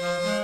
Mm-hmm.